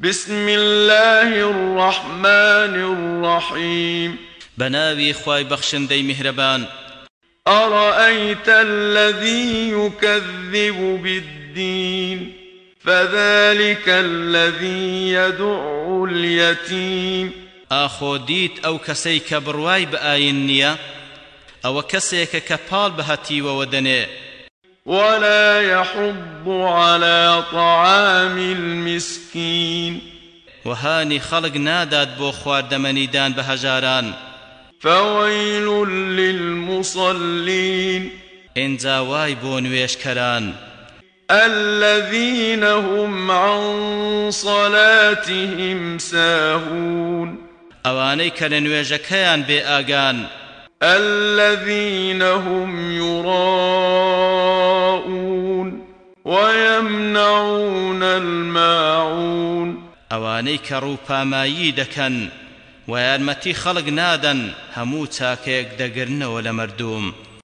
بسم الله الرحمن الرحيم. بناوي خواي بخشندي مهربان أرأيت الذي يكذب بالدين؟ فذلك الذي يدع اليتيم. دیت ئەو کەسەی کە بڕوای بە ئاین نییە؟ ئەوە کەسێکە ولا يحض على طعام المسكين. وهاني خلق نادات بو خواردەمەنیدان بە هەژاران فويل للمصلين. ئێنجا وای بۆ نوێشکەران الذين هم عن صلاتهم ساهون. لە نوێژەکەیان بێ ئاگان الذين هم يراءون ويمنعون الماعون. ئەوانەی کە ڕووپامایی دەکەن و یارمەتی خەڵک نادەن هەموو چاکەیەک دەگرنەوە مردوم